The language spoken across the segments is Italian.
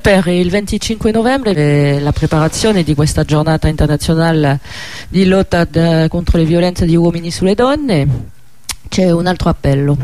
Per il 25 novembre eh, la preparazione di questa giornata internazionale di lotta contro le violenze di uomini sulle donne c'è un altro appello.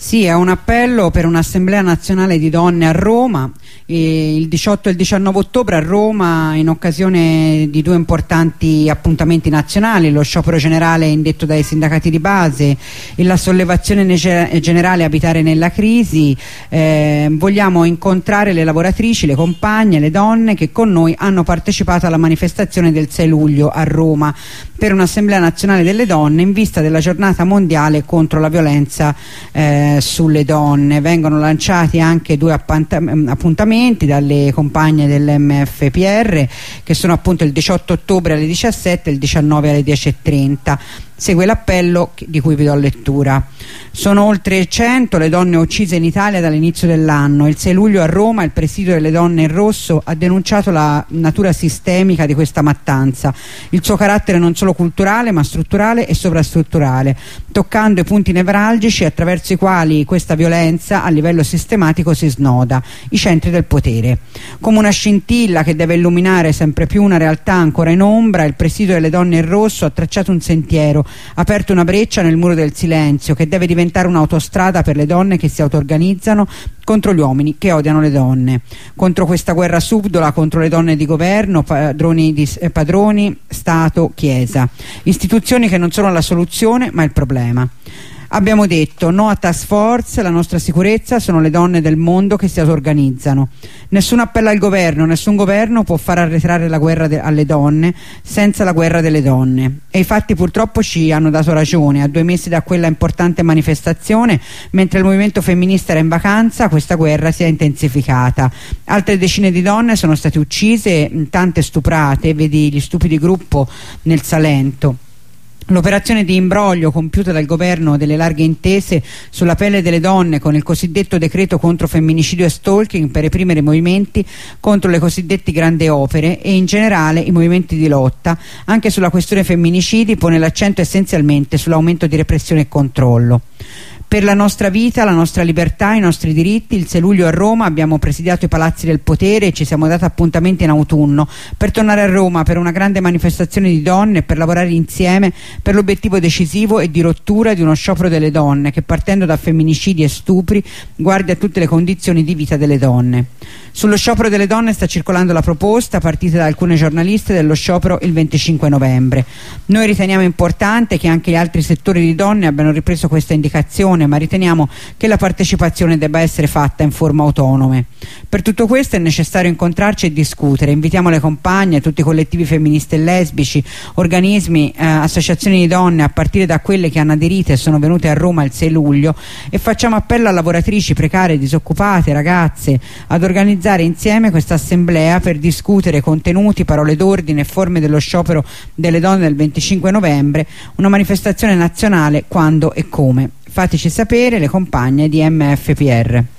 Sì, è un appello per un'assemblea nazionale di donne a Roma. Il 18 e il 19 ottobre a Roma in occasione di due importanti appuntamenti nazionali, lo sciopero generale indetto dai sindacati di base e la sollevazione generale abitare nella crisi, eh, vogliamo incontrare le lavoratrici, le compagne, le donne che con noi hanno partecipato alla manifestazione del 6 luglio a Roma per un'assemblea nazionale delle donne in vista della giornata mondiale contro la violenza eh, sulle donne. Vengono lanciati anche due appuntamenti appuntamenti dalle compagne dell'MFPR che sono appunto il 18 ottobre alle 17 e il 19 alle 10.30 segue l'appello di cui vi do lettura. Sono oltre 100 le donne uccise in Italia dall'inizio dell'anno. Il 6 luglio a Roma il presidio delle donne in rosso ha denunciato la natura sistemica di questa mattanza, il suo carattere non solo culturale ma strutturale e sovrastrutturale, toccando i punti nevralgici attraverso i quali questa violenza a livello sistematico si snoda, i centri del potere. Come una scintilla che deve illuminare sempre più una realtà ancora in ombra, il presidio delle donne in rosso ha tracciato un sentiero aperto una breccia nel muro del silenzio che deve diventare un'autostrada per le donne che si auto-organizzano contro gli uomini che odiano le donne. Contro questa guerra subdola contro le donne di governo, padroni, di, eh, padroni Stato, Chiesa. Istituzioni che non sono la soluzione ma il problema. Abbiamo detto no a task force, la nostra sicurezza sono le donne del mondo che si auto-organizzano. Nessun appello al governo, nessun governo può far arretrare la guerra alle donne senza la guerra delle donne. E i fatti purtroppo ci hanno dato ragione. A due mesi da quella importante manifestazione, mentre il movimento femminista era in vacanza, questa guerra si è intensificata. Altre decine di donne sono state uccise, tante stuprate, vedi gli stupidi gruppo nel Salento. L'operazione di imbroglio compiuta dal governo delle larghe intese sulla pelle delle donne con il cosiddetto decreto contro femminicidio e stalking per reprimere i movimenti contro le cosiddette grandi opere e in generale i movimenti di lotta anche sulla questione femminicidi pone l'accento essenzialmente sull'aumento di repressione e controllo. Per la nostra vita, la nostra libertà, i nostri diritti, il 6 luglio a Roma abbiamo presidiato i palazzi del potere e ci siamo dati appuntamenti in autunno per tornare a Roma per una grande manifestazione di donne e per lavorare insieme per l'obiettivo decisivo e di rottura di uno sciopero delle donne che partendo da femminicidi e stupri guardi a tutte le condizioni di vita delle donne. Sullo sciopero delle donne sta circolando la proposta partita da alcune giornaliste dello sciopero il 25 novembre. Noi riteniamo importante che anche gli altri settori di donne abbiano ripreso questa indicazione ma riteniamo che la partecipazione debba essere fatta in forma autonome. Per tutto questo è necessario incontrarci e discutere. Invitiamo le compagne, tutti i collettivi femministi e lesbici, organismi, eh, associazioni di donne a partire da quelle che hanno aderito e sono venute a Roma il 6 luglio e facciamo appello a lavoratrici precarie, disoccupate, ragazze ad organizzare insieme questa assemblea per discutere contenuti, parole d'ordine e forme dello sciopero delle donne del 25 novembre, una manifestazione nazionale quando e come. Fateci sapere le compagne di MFPR.